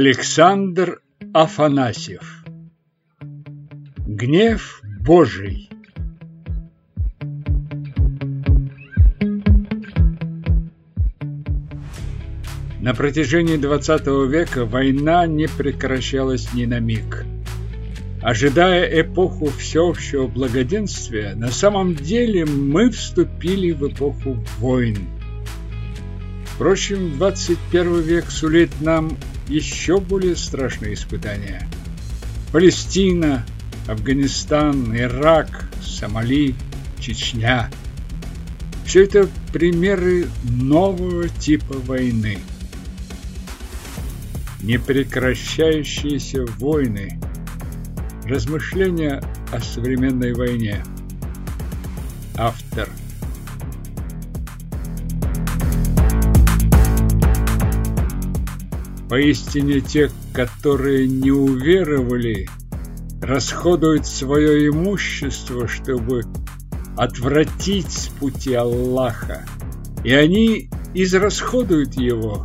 Александр Афанасьев Гнев Божий На протяжении XX века война не прекращалась ни на миг. Ожидая эпоху всеобщего благоденствия, на самом деле мы вступили в эпоху войн. Впрочем, 21 век сулит нам еще более страшные испытания. Палестина, Афганистан, Ирак, Сомали, Чечня. Все это примеры нового типа войны. Непрекращающиеся войны. Размышления о современной войне. Автор Поистине те, которые не уверовали, расходуют свое имущество, чтобы отвратить с пути Аллаха, и они израсходуют его.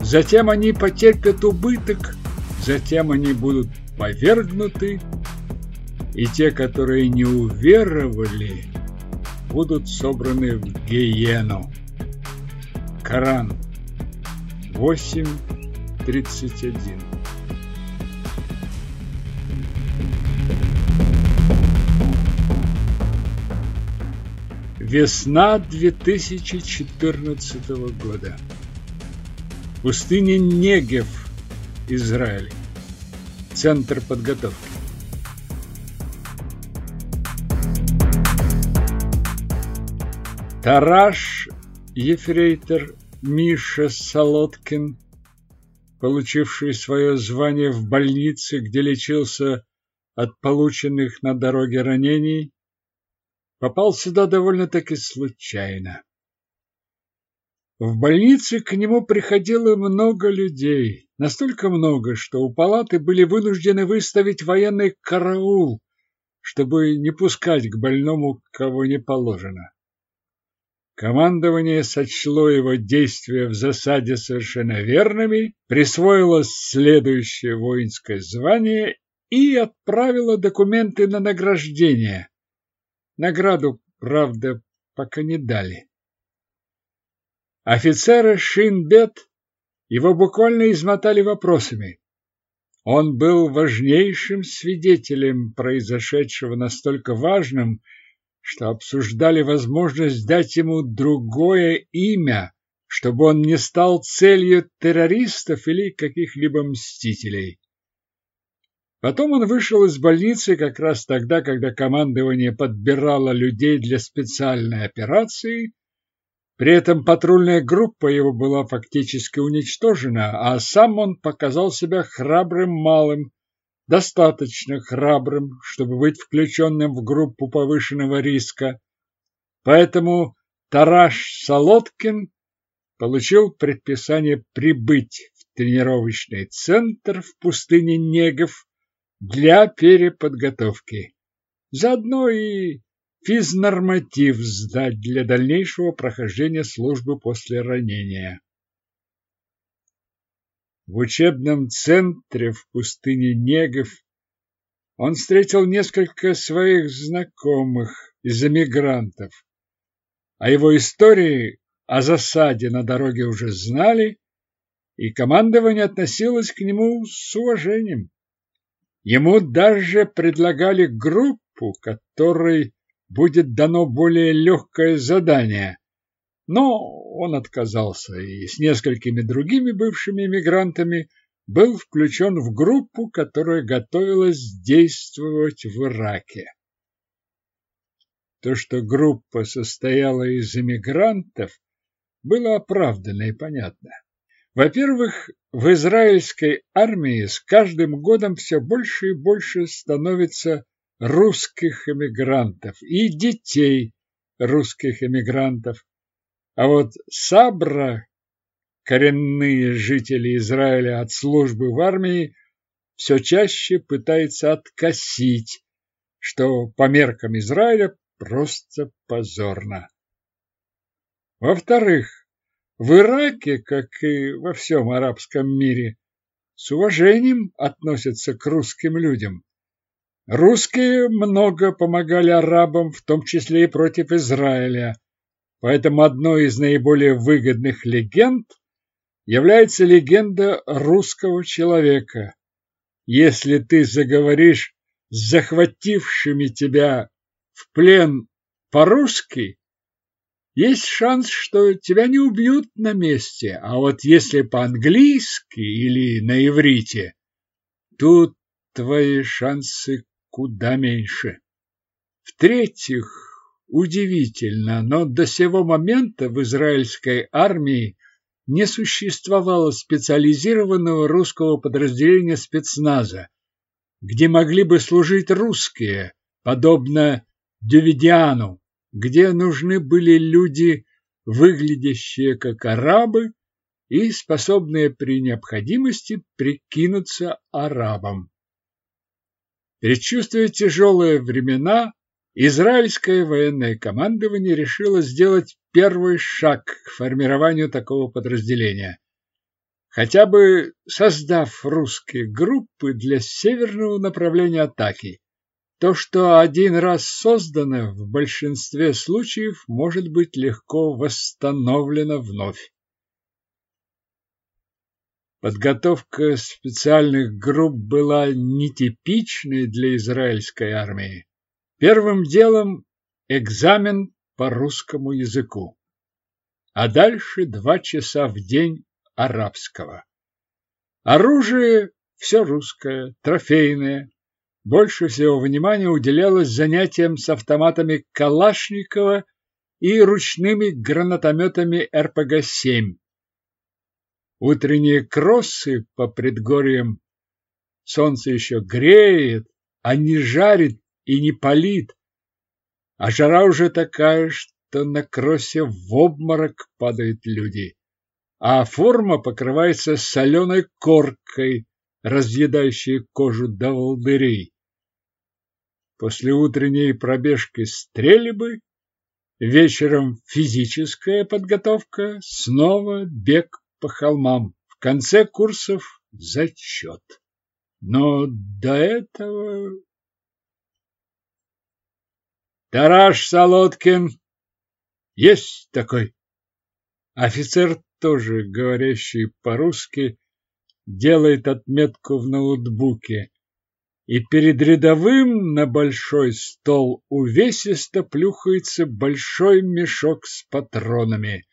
Затем они потерпят убыток, затем они будут повергнуты, и те, которые не уверовали, будут собраны в гиену. Коран 8 31. Весна 2014 года. Пустыня Негев, Израиль. Центр подготовки. Тараш Ефрейтор Миша Солодкин получивший свое звание в больнице, где лечился от полученных на дороге ранений, попал сюда довольно-таки случайно. В больнице к нему приходило много людей, настолько много, что у палаты были вынуждены выставить военный караул, чтобы не пускать к больному кого не положено. Командование сочло его действия в засаде совершенно верными, присвоило следующее воинское звание и отправило документы на награждение. Награду, правда, пока не дали. Офицеры Шинбет его буквально измотали вопросами. Он был важнейшим свидетелем произошедшего настолько важным, что обсуждали возможность дать ему другое имя, чтобы он не стал целью террористов или каких-либо мстителей. Потом он вышел из больницы как раз тогда, когда командование подбирало людей для специальной операции. При этом патрульная группа его была фактически уничтожена, а сам он показал себя храбрым малым, достаточно храбрым, чтобы быть включенным в группу повышенного риска. Поэтому Тараш Солодкин получил предписание прибыть в тренировочный центр в пустыне Негов для переподготовки. Заодно и физнорматив сдать для дальнейшего прохождения службы после ранения. В учебном центре в пустыне Негов он встретил несколько своих знакомых из эмигрантов. О его истории, о засаде на дороге уже знали, и командование относилось к нему с уважением. Ему даже предлагали группу, которой будет дано более легкое задание но он отказался и с несколькими другими бывшими эмигрантами был включен в группу, которая готовилась действовать в Ираке. То, что группа состояла из эмигрантов, было оправдано и понятно. Во-первых, в израильской армии с каждым годом все больше и больше становится русских эмигрантов и детей русских эмигрантов. А вот Сабра, коренные жители Израиля от службы в армии, все чаще пытается откосить, что по меркам Израиля просто позорно. Во-вторых, в Ираке, как и во всем арабском мире, с уважением относятся к русским людям. Русские много помогали арабам, в том числе и против Израиля. Поэтому одной из наиболее выгодных легенд является легенда русского человека. Если ты заговоришь с захватившими тебя в плен по-русски, есть шанс, что тебя не убьют на месте, а вот если по-английски или на иврите, тут твои шансы куда меньше. В-третьих, удивительно, но до сего момента в израильской армии не существовало специализированного русского подразделения спецназа, где могли бы служить русские, подобно Дювидиану, где нужны были люди, выглядящие как арабы и способные при необходимости прикинуться арабам. Предчувствуя тяжелые времена, израильское военное командование решило сделать первый шаг к формированию такого подразделения. Хотя бы создав русские группы для северного направления атаки. То, что один раз создано, в большинстве случаев может быть легко восстановлено вновь. Подготовка специальных групп была нетипичной для израильской армии. Первым делом экзамен по русскому языку, а дальше два часа в день арабского. Оружие все русское, трофейное, больше всего внимания уделялось занятиям с автоматами Калашникова и ручными гранатометами РПГ-7. Утренние кроссы по предгорьям солнце еще греет, а не жарит и не палит, а жара уже такая, что на кроссе в обморок падают люди, а форма покрывается соленой коркой, разъедающей кожу до волдырей. После утренней пробежки стрельбы, вечером физическая подготовка, снова бег по холмам. В конце курсов зачет. Но до этого... Тараш Солодкин есть такой. Офицер, тоже говорящий по-русски, делает отметку в ноутбуке и перед рядовым на большой стол увесисто плюхается большой мешок с патронами.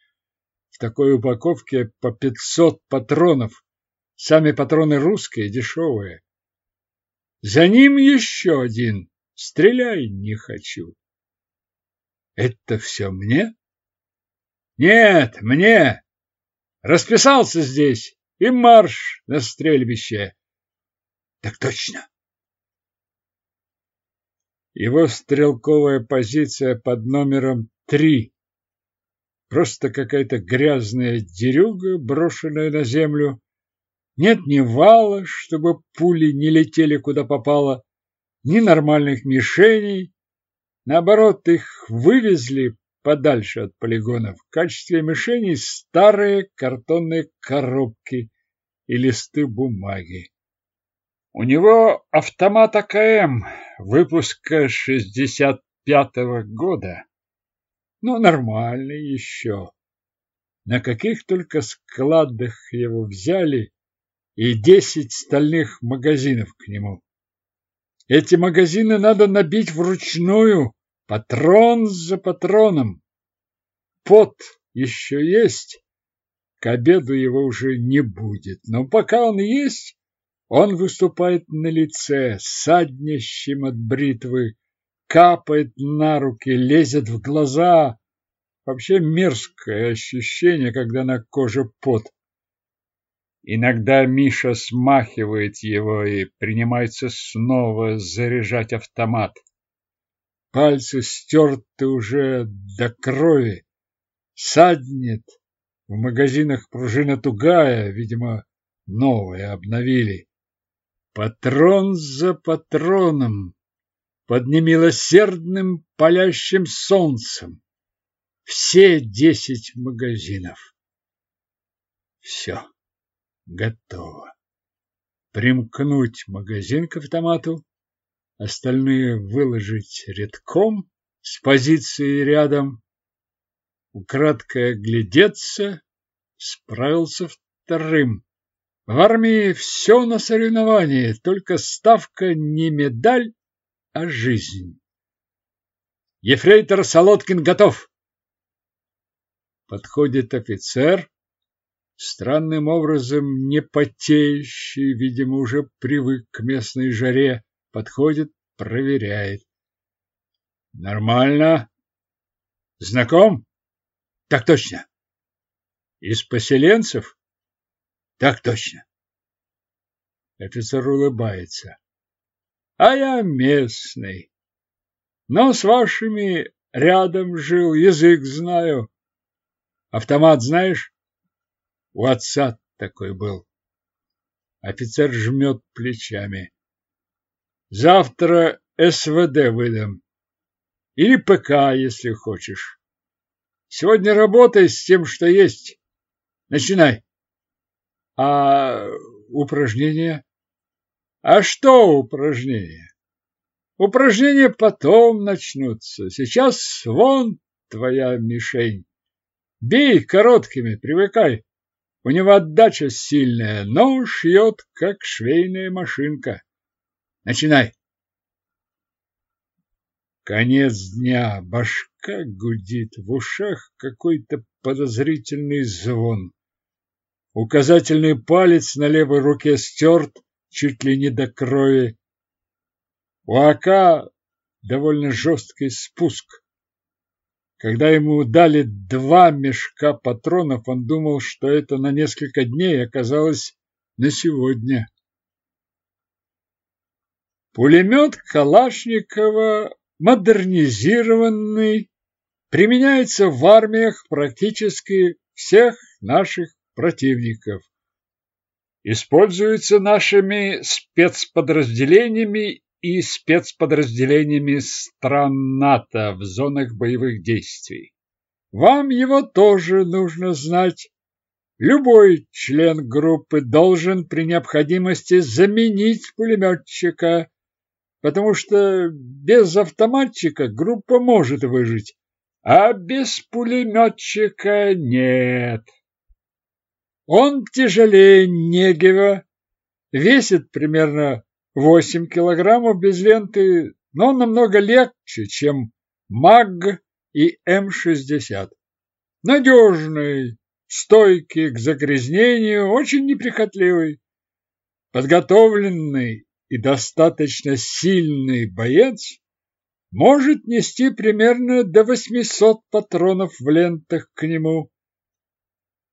В такой упаковке по пятьсот патронов. Сами патроны русские, дешевые. За ним еще один. Стреляй не хочу. Это все мне? Нет, мне. Расписался здесь и марш на стрельбище. Так точно. Его стрелковая позиция под номером три. Просто какая-то грязная дерюга, брошенная на землю. Нет ни вала, чтобы пули не летели куда попало, ни нормальных мишеней. Наоборот, их вывезли подальше от полигонов. В качестве мишеней старые картонные коробки и листы бумаги. У него автомат АКМ выпуска 65-го года. Ну, нормальный еще. На каких только складах его взяли и десять стальных магазинов к нему. Эти магазины надо набить вручную, патрон за патроном. Пот еще есть, к обеду его уже не будет, но пока он есть, он выступает на лице, саднящим от бритвы, капает на руки, лезет в глаза. Вообще мерзкое ощущение, когда на коже пот. Иногда Миша смахивает его и принимается снова заряжать автомат. Пальцы стерты уже до крови, саднет. В магазинах пружина тугая, видимо, новые обновили. Патрон за патроном, под немилосердным палящим солнцем. Все десять магазинов. Все готово. примкнуть магазин к автомату, остальные выложить редком с позиции рядом, украдкой оглядеться, справился вторым. В армии все на соревновании, только ставка не медаль, а жизнь. Ефрейтор Солодкин готов. Подходит офицер, странным образом не потеющий, видимо, уже привык к местной жаре, подходит, проверяет. Нормально. Знаком? Так точно. Из поселенцев? Так точно. Офицер улыбается. А я местный. Но с вашими рядом жил, язык знаю. Автомат знаешь? У отца такой был. Офицер жмет плечами. Завтра СВД выдам. Или ПК, если хочешь. Сегодня работай с тем, что есть. Начинай. А упражнения? А что упражнения? Упражнения потом начнутся. Сейчас вон твоя мишень. Бей короткими, привыкай. У него отдача сильная, но шьет, как швейная машинка. Начинай. Конец дня. Башка гудит, в ушах какой-то подозрительный звон. Указательный палец на левой руке стерт, чуть ли не до крови. У Ака довольно жесткий спуск. Когда ему дали два мешка патронов, он думал, что это на несколько дней оказалось на сегодня. Пулемет Калашникова модернизированный, применяется в армиях практически всех наших противников. Используется нашими спецподразделениями и спецподразделениями стран НАТО в зонах боевых действий. Вам его тоже нужно знать. Любой член группы должен при необходимости заменить пулеметчика, потому что без автоматчика группа может выжить, а без пулеметчика нет. Он тяжелее Негева, весит примерно 8 килограммов без ленты, но намного легче, чем МАГ и М-60. Надежный, стойкий к загрязнению, очень неприхотливый, подготовленный и достаточно сильный боец может нести примерно до 800 патронов в лентах к нему.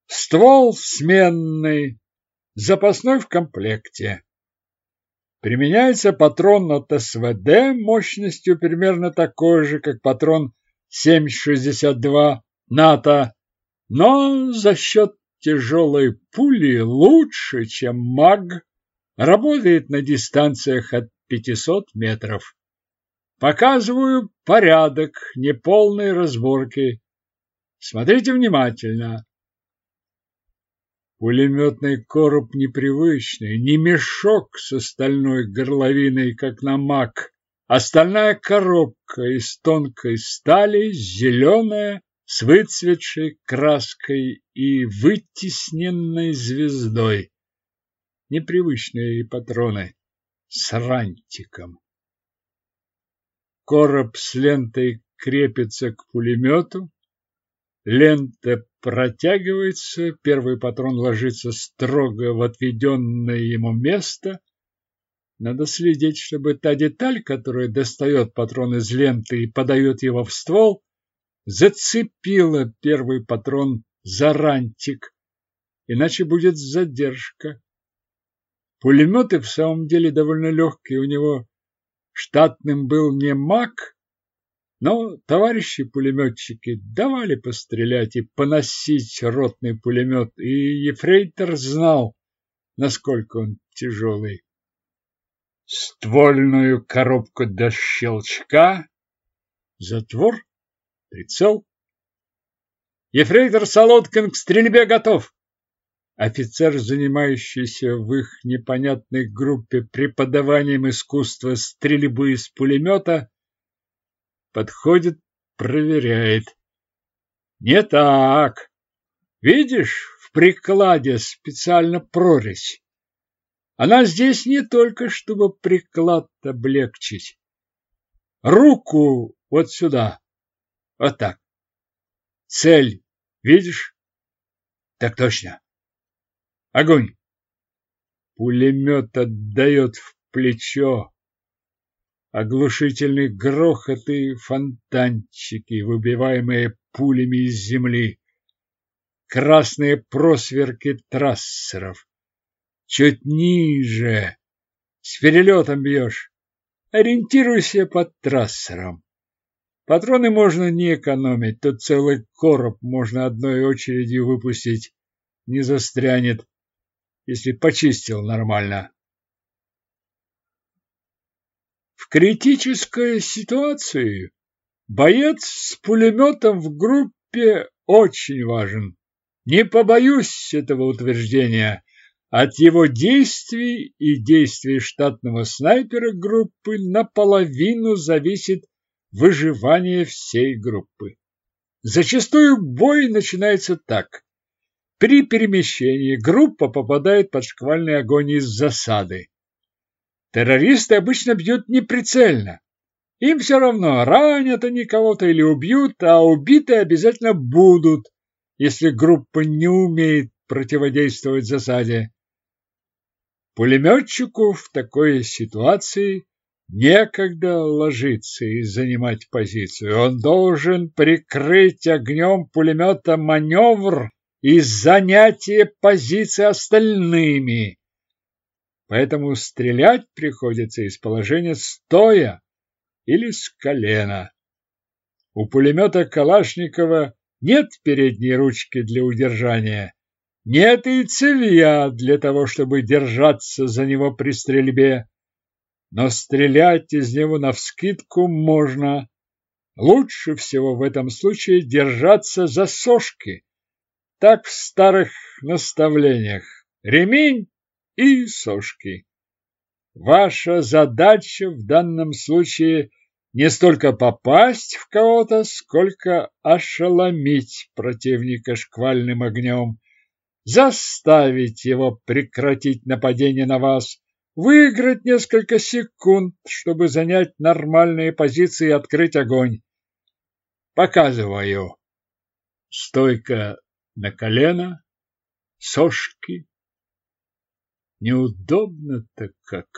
Ствол сменный, запасной в комплекте. Применяется патрон от СВД мощностью примерно такой же, как патрон 7,62 НАТО, но за счет тяжелой пули лучше, чем МАГ, работает на дистанциях от 500 метров. Показываю порядок неполной разборки. Смотрите внимательно. Пулеметный короб непривычный, не мешок с стальной горловиной, как на мак, а стальная коробка из тонкой стали, зеленая, с выцветшей краской и вытесненной звездой. Непривычные патроны с рантиком. Короб с лентой крепится к пулемету, Лента протягивается, первый патрон ложится строго в отведенное ему место. Надо следить, чтобы та деталь, которая достает патрон из ленты и подает его в ствол, зацепила первый патрон за рантик, иначе будет задержка. Пулеметы в самом деле довольно легкие, у него штатным был не МАК, но товарищи пулеметчики давали пострелять и поносить ротный пулемет, и ефрейтор знал, насколько он тяжелый. Ствольную коробку до щелчка, затвор, прицел. Ефрейтор Солодкин к стрельбе готов. офицер, занимающийся в их непонятной группе преподаванием искусства стрельбы из пулемета, подходит, проверяет. Не так. Видишь, в прикладе специально прорезь. Она здесь не только, чтобы приклад облегчить. Руку вот сюда. Вот так. Цель видишь? Так точно. Огонь! Пулемет отдает в плечо. Оглушительный грохот и фонтанчики, выбиваемые пулями из земли. Красные просверки трассеров. Чуть ниже. С перелетом бьешь. Ориентируйся под трассером. Патроны можно не экономить, тут целый короб можно одной очередью выпустить. Не застрянет если почистил нормально. В критической ситуации боец с пулеметом в группе очень важен. Не побоюсь этого утверждения. От его действий и действий штатного снайпера группы наполовину зависит выживание всей группы. Зачастую бой начинается так. При перемещении группа попадает под шквальный огонь из засады. Террористы обычно бьют неприцельно. Им все равно, ранят они кого-то или убьют, а убитые обязательно будут, если группа не умеет противодействовать засаде. Пулеметчику в такой ситуации некогда ложиться и занимать позицию. Он должен прикрыть огнем пулемета маневр и занятие позиции остальными. Поэтому стрелять приходится из положения стоя или с колена. У пулемета Калашникова нет передней ручки для удержания, нет и цевья для того, чтобы держаться за него при стрельбе. Но стрелять из него навскидку можно. Лучше всего в этом случае держаться за сошки так в старых наставлениях. Ремень и сошки. Ваша задача в данном случае не столько попасть в кого-то, сколько ошеломить противника шквальным огнем, заставить его прекратить нападение на вас, выиграть несколько секунд, чтобы занять нормальные позиции и открыть огонь. Показываю. Стойка на колено, сошки. Неудобно-то как.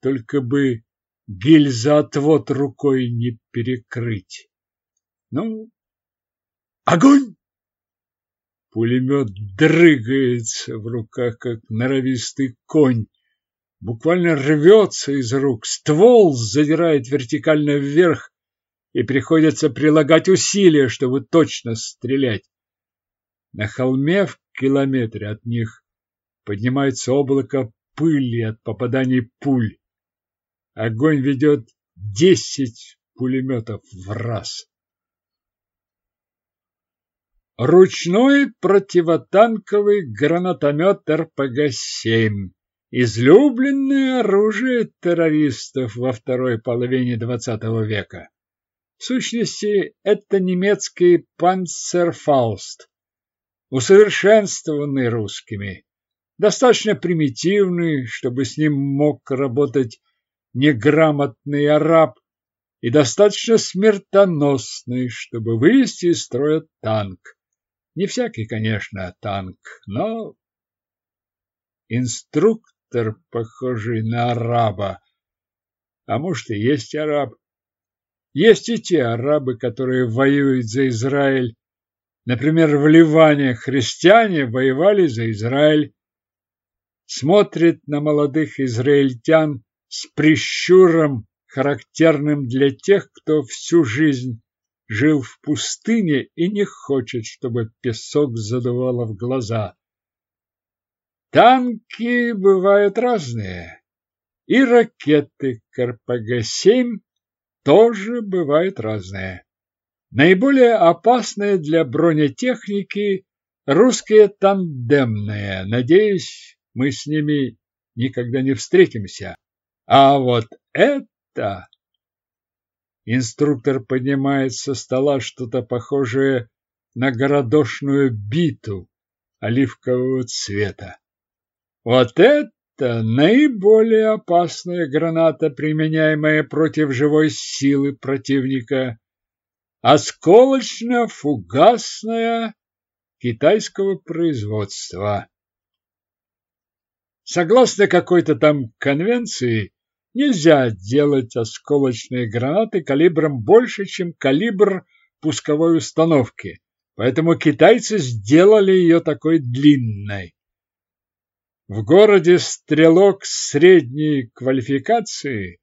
Только бы гильзоотвод рукой не перекрыть. Ну, огонь! Пулемет дрыгается в руках, как норовистый конь. Буквально рвется из рук. Ствол задирает вертикально вверх, и приходится прилагать усилия, чтобы точно стрелять. На холме в километре от них поднимается облако пыли от попаданий пуль. Огонь ведет десять пулеметов в раз. Ручной противотанковый гранатомет РПГ-7. Излюбленное оружие террористов во второй половине XX века. В сущности, это немецкий панцерфауст, усовершенствованный русскими, достаточно примитивный, чтобы с ним мог работать неграмотный араб, и достаточно смертоносный, чтобы вывести из строя танк. Не всякий, конечно, танк, но инструктор, похожий на араба, а может и есть араб. Есть и те арабы, которые воюют за Израиль Например, в Ливане христиане воевали за Израиль. Смотрит на молодых израильтян с прищуром, характерным для тех, кто всю жизнь жил в пустыне и не хочет, чтобы песок задувало в глаза. Танки бывают разные, и ракеты КРПГ-7 тоже бывают разные. Наиболее опасные для бронетехники русские тандемные. Надеюсь, мы с ними никогда не встретимся. А вот это... Инструктор поднимает со стола что-то похожее на городошную биту оливкового цвета. Вот это наиболее опасная граната, применяемая против живой силы противника. Осколочно-фугасная китайского производства. Согласно какой-то там конвенции, нельзя делать осколочные гранаты калибром больше, чем калибр пусковой установки, поэтому китайцы сделали ее такой длинной. В городе стрелок средней квалификации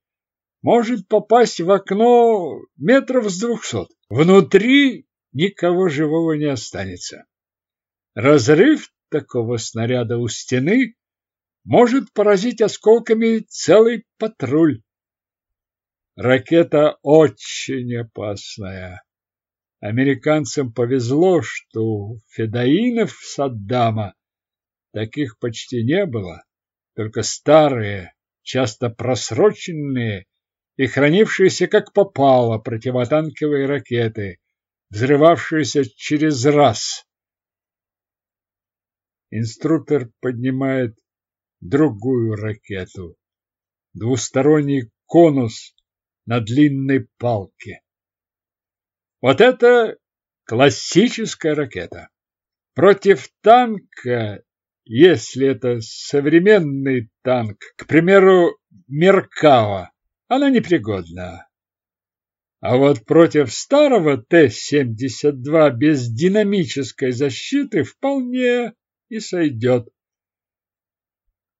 может попасть в окно метров с двухсот. Внутри никого живого не останется. Разрыв такого снаряда у стены может поразить осколками целый патруль. Ракета очень опасная. Американцам повезло, что у федоинов Саддама таких почти не было, только старые, часто просроченные и хранившиеся как попало противотанковые ракеты, взрывавшиеся через раз. Инструктор поднимает другую ракету. Двусторонний конус на длинной палке. Вот это классическая ракета. Против танка, если это современный танк, к примеру, Меркава, она непригодна. А вот против старого Т-72 без динамической защиты вполне и сойдет.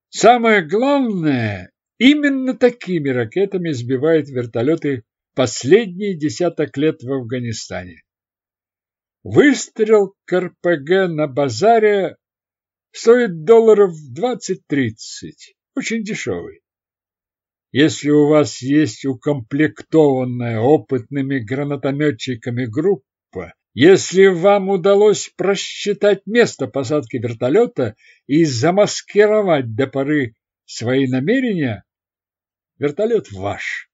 Самое главное, именно такими ракетами сбивают вертолеты последние десяток лет в Афганистане. Выстрел к РПГ на базаре стоит долларов 20-30, очень дешевый. Если у вас есть укомплектованная опытными гранатометчиками группа, если вам удалось просчитать место посадки вертолета и замаскировать до поры свои намерения, вертолет ваш.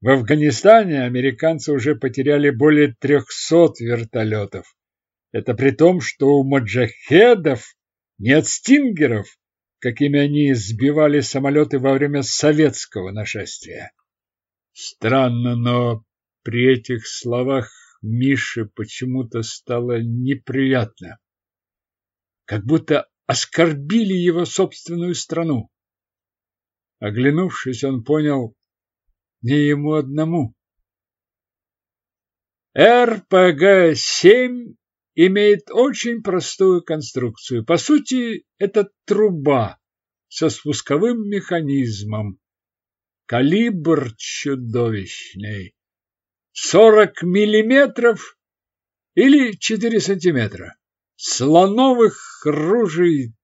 В Афганистане американцы уже потеряли более трехсот вертолетов. Это при том, что у маджахедов нет стингеров, какими они сбивали самолеты во время советского нашествия. Странно, но при этих словах Мише почему-то стало неприятно. Как будто оскорбили его собственную страну. Оглянувшись, он понял, не ему одному. РПГ-7 имеет очень простую конструкцию. По сути, это труба со спусковым механизмом. Калибр чудовищный. 40 миллиметров или 4 сантиметра. Слоновых ружей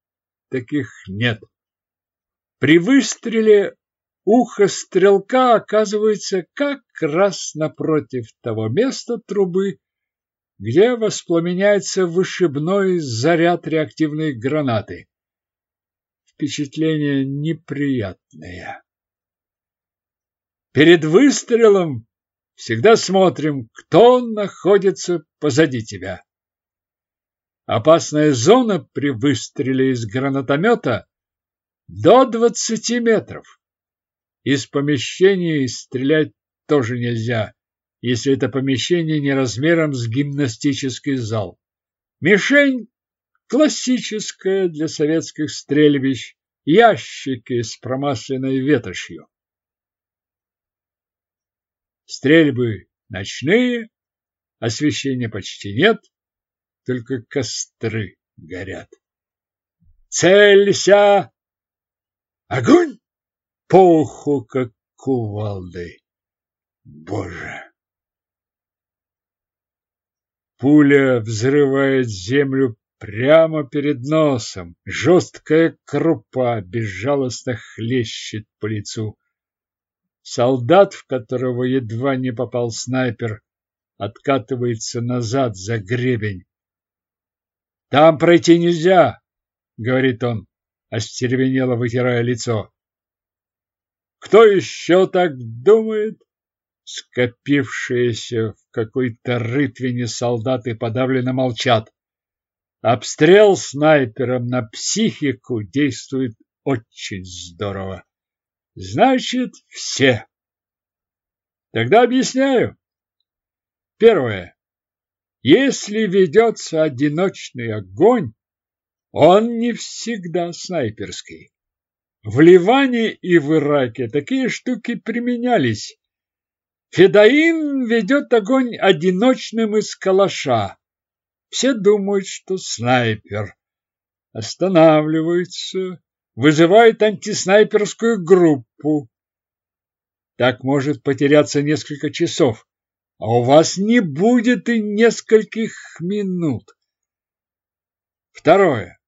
таких нет. При выстреле ухо стрелка оказывается как раз напротив того места трубы, где воспламеняется вышибной заряд реактивной гранаты. Впечатление неприятное. Перед выстрелом Всегда смотрим, кто находится позади тебя. Опасная зона при выстреле из гранатомета до 20 метров. Из помещения стрелять тоже нельзя, если это помещение не размером с гимнастический зал. Мишень классическая для советских стрельбищ, ящики с промасленной ветошью. Стрельбы ночные, освещения почти нет, только костры горят. Целься! Огонь! Поху, как кувалдой. Боже! Пуля взрывает землю прямо перед носом. Жесткая крупа безжалостно хлещет по лицу. Солдат, в которого едва не попал снайпер, откатывается назад за гребень. Там пройти нельзя, говорит он, остервенело вытирая лицо. Кто еще так думает? Скопившиеся в какой-то рытвине солдаты подавленно молчат. Обстрел снайпером на психику действует очень здорово. Значит, все. Тогда объясняю. Первое. Если ведется одиночный огонь, он не всегда снайперский. В Ливане и в Ираке такие штуки применялись. Федаин ведет огонь одиночным из калаша. Все думают, что снайпер. Останавливаются, вызывают антиснайперскую группу. Так может потеряться несколько часов, а у вас не будет и нескольких минут. Второе.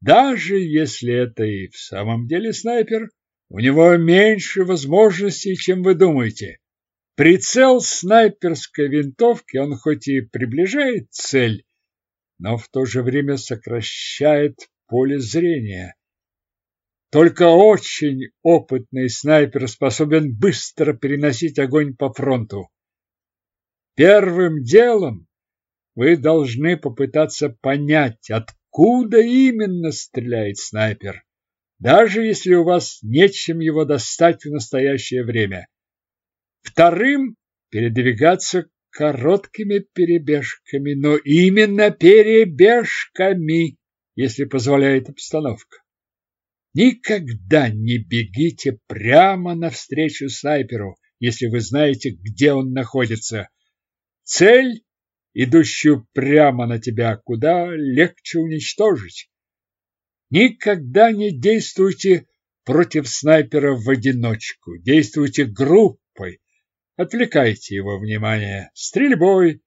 Даже если это и в самом деле снайпер, у него меньше возможностей, чем вы думаете. Прицел снайперской винтовки он хоть и приближает цель, но в то же время сокращает поле зрения. Только очень опытный снайпер способен быстро переносить огонь по фронту. Первым делом вы должны попытаться понять, откуда именно стреляет снайпер, даже если у вас нечем его достать в настоящее время. Вторым – передвигаться короткими перебежками, но именно перебежками, если позволяет обстановка. Никогда не бегите прямо навстречу снайперу, если вы знаете, где он находится. Цель, идущую прямо на тебя, куда легче уничтожить. Никогда не действуйте против снайпера в одиночку, действуйте группой, Отвлекайте его внимание стрельбой,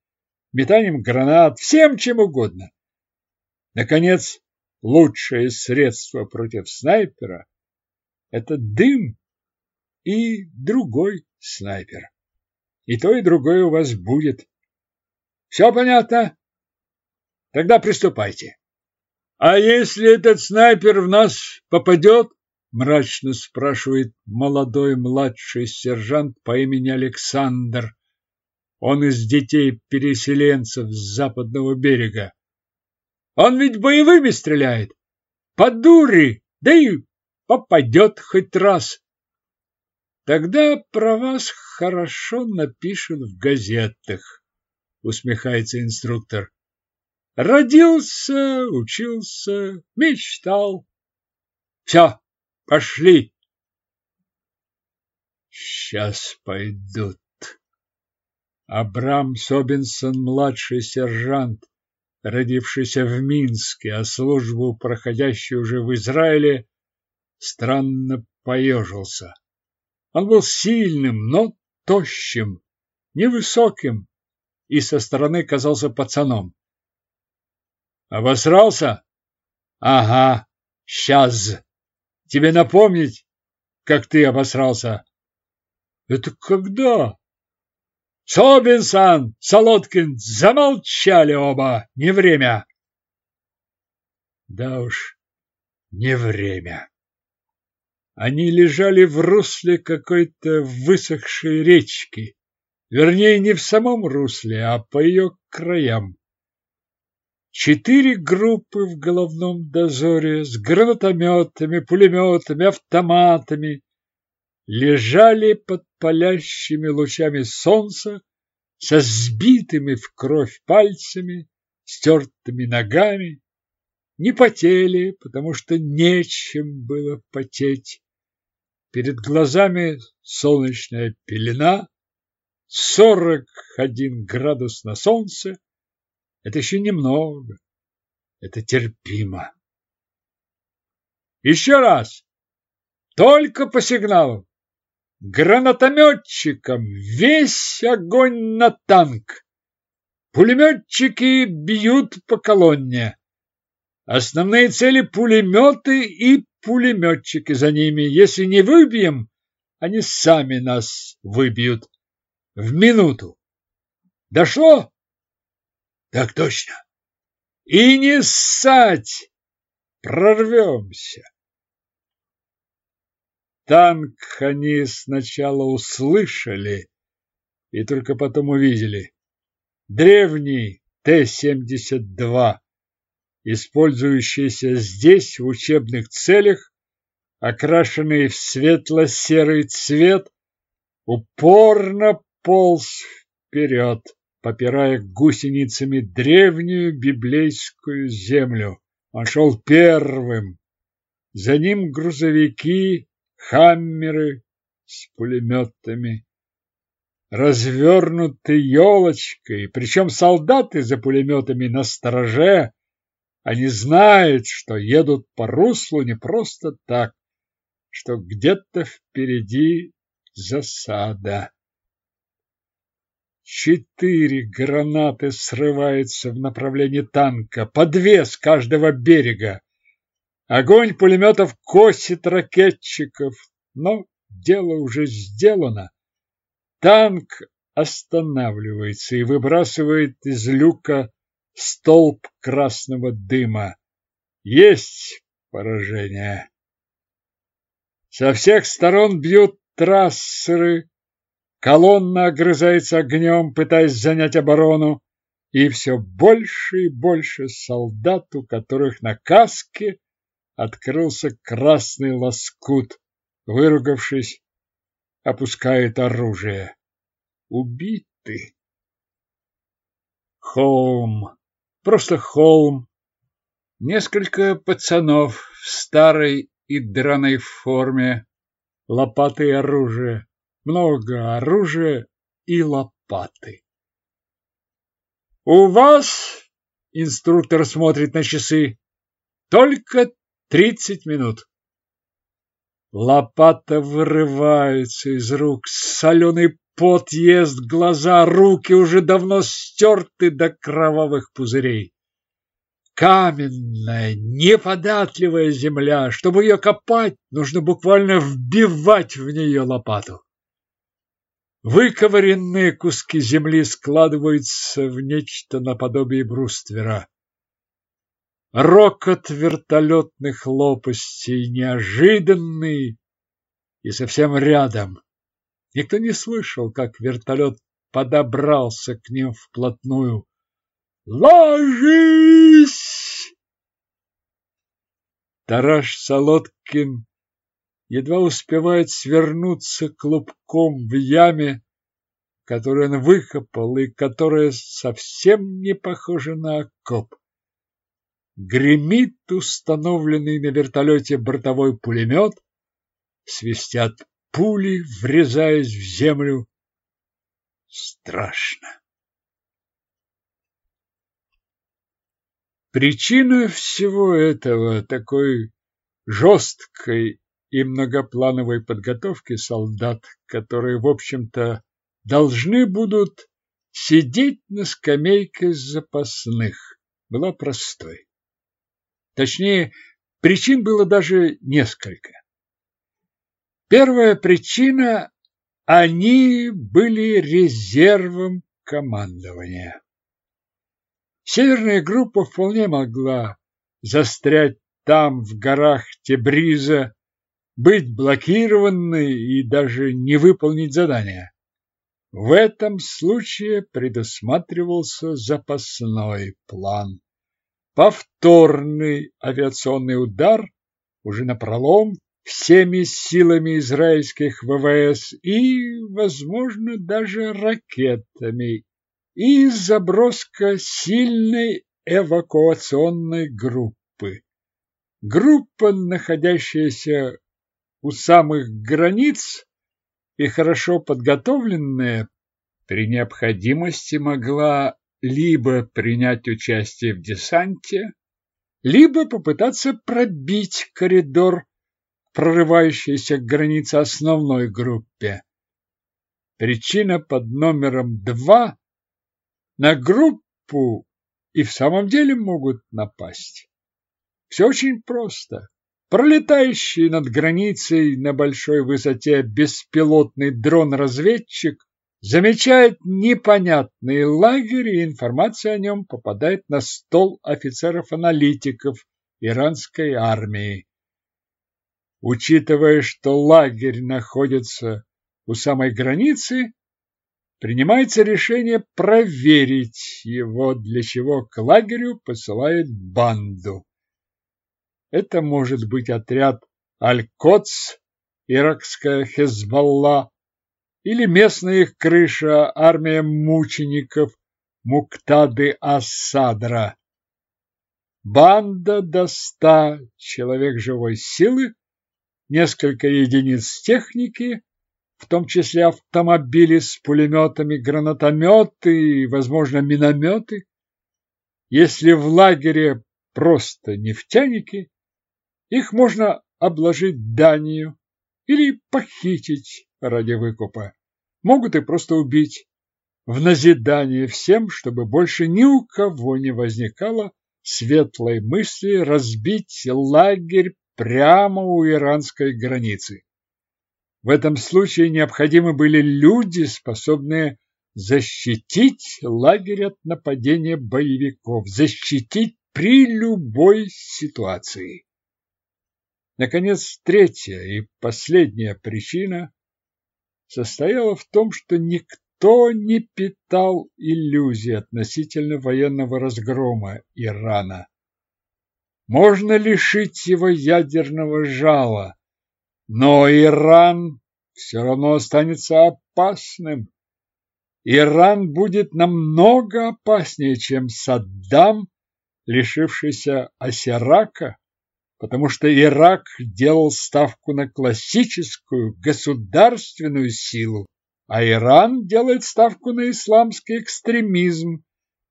метанием гранат, всем чем угодно. Наконец, лучшее средство против снайпера – это дым и другой снайпер. И то, и другое у вас будет. Все понятно? Тогда приступайте. А если этот снайпер в нас попадет, мрачно спрашивает молодой младший сержант по имени Александр. Он из детей переселенцев с западного берега. Он ведь боевыми стреляет. По дури, да и попадет хоть раз. Тогда про вас хорошо напишут в газетах, усмехается инструктор. Родился, учился, мечтал. Все, Пошли. Сейчас пойдут. Абрам Собинсон, младший сержант, родившийся в Минске, а службу проходящий уже в Израиле, странно поежился. Он был сильным, но тощим, невысоким и со стороны казался пацаном. Обосрался? Ага, сейчас. Тебе напомнить, как ты обосрался? Это когда? Собинсон, Солодкин, замолчали оба. Не время. Да уж, не время. Они лежали в русле какой-то высохшей речки. Вернее, не в самом русле, а по ее краям. Четыре группы в головном дозоре с гранатометами, пулеметами, автоматами лежали под палящими лучами солнца со сбитыми в кровь пальцами, стертыми ногами, не потели, потому что нечем было потеть. Перед глазами солнечная пелена, сорок один градус на солнце, это еще немного. Это терпимо. Еще раз. Только по сигналу. Гранатометчикам весь огонь на танк. Пулеметчики бьют по колонне. Основные цели пулеметы и пулеметчики за ними. Если не выбьем, они сами нас выбьют. В минуту. Дошло? Так точно. И не ссать! Прорвемся! Танк они сначала услышали и только потом увидели. Древний Т-72, использующийся здесь в учебных целях, окрашенный в светло-серый цвет, упорно полз вперед, попирая гусеницами древнюю библейскую землю. Он шел первым. За ним грузовики, хаммеры с пулеметами, развернуты елочкой, причем солдаты за пулеметами на стороже. Они знают, что едут по руслу не просто так, что где-то впереди засада. Четыре гранаты срываются в направлении танка, по две с каждого берега. Огонь пулеметов косит ракетчиков, но дело уже сделано. Танк останавливается и выбрасывает из люка столб красного дыма. Есть поражение. Со всех сторон бьют трассеры, колонна огрызается огнем, пытаясь занять оборону, и все больше и больше солдат, у которых на каске открылся красный лоскут. Выругавшись, опускает оружие. Убиты. Холм. Просто холм. Несколько пацанов в старой и драной форме, лопаты и оружие, много оружия и лопаты. У вас, инструктор смотрит на часы, только тридцать минут. Лопата вырывается из рук, соленый пот ест глаза, руки уже давно стерты до кровавых пузырей. Каменная, неподатливая земля. Чтобы ее копать, нужно буквально вбивать в нее лопату. Выковыренные куски земли складываются в нечто наподобие бруствера. Рокот вертолетных лопастей неожиданный и совсем рядом. Никто не слышал, как вертолет подобрался к ним вплотную. Ложись! Тараш Солодкин едва успевает свернуться клубком в яме, которую он выкопал и которая совсем не похожа на окоп. Гремит установленный на вертолете бортовой пулемет, свистят пули, врезаясь в землю. Страшно. Причина всего этого такой жесткой и многоплановой подготовки солдат, которые, в общем-то, должны будут сидеть на скамейке запасных, была простой. Точнее, причин было даже несколько. Первая причина – они были резервом командования. Северная группа вполне могла застрять там, в горах Тебриза, быть блокированной и даже не выполнить задание. В этом случае предусматривался запасной план. Повторный авиационный удар уже на пролом всеми силами израильских ВВС и, возможно, даже ракетами и заброска сильной эвакуационной группы. Группа, находящаяся у самых границ и хорошо подготовленная, при необходимости могла либо принять участие в десанте, либо попытаться пробить коридор, прорывающийся к границе основной группе. Причина под номером два на группу и в самом деле могут напасть. Все очень просто. Пролетающий над границей на большой высоте беспилотный дрон-разведчик замечает непонятный лагерь, и информация о нем попадает на стол офицеров-аналитиков иранской армии. Учитывая, что лагерь находится у самой границы, принимается решение проверить его, для чего к лагерю посылают банду. Это может быть отряд Аль-Коц, иракская Хезболла, или местная их крыша, армия мучеников Муктады Асадра. Банда до ста человек живой силы, несколько единиц техники, в том числе автомобили с пулеметами, гранатометы и, возможно, минометы. Если в лагере просто нефтяники, их можно обложить данью или похитить ради выкупа. Могут и просто убить в назидание всем, чтобы больше ни у кого не возникало светлой мысли разбить лагерь прямо у иранской границы. В этом случае необходимы были люди, способные защитить лагерь от нападения боевиков, защитить при любой ситуации. Наконец, третья и последняя причина состояла в том, что никто не питал иллюзий относительно военного разгрома Ирана. Можно лишить его ядерного жала, но Иран все равно останется опасным. Иран будет намного опаснее, чем Саддам, лишившийся Асирака, потому что Ирак делал ставку на классическую государственную силу, а Иран делает ставку на исламский экстремизм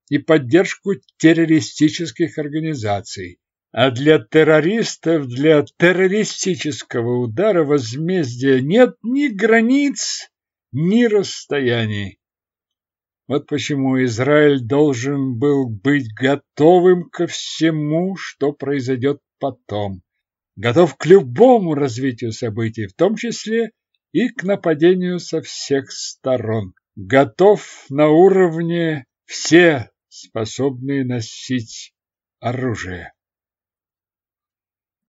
и поддержку террористических организаций. А для террористов, для террористического удара возмездия нет ни границ, ни расстояний. Вот почему Израиль должен был быть готовым ко всему, что произойдет потом. Готов к любому развитию событий, в том числе и к нападению со всех сторон. Готов на уровне все способные носить оружие.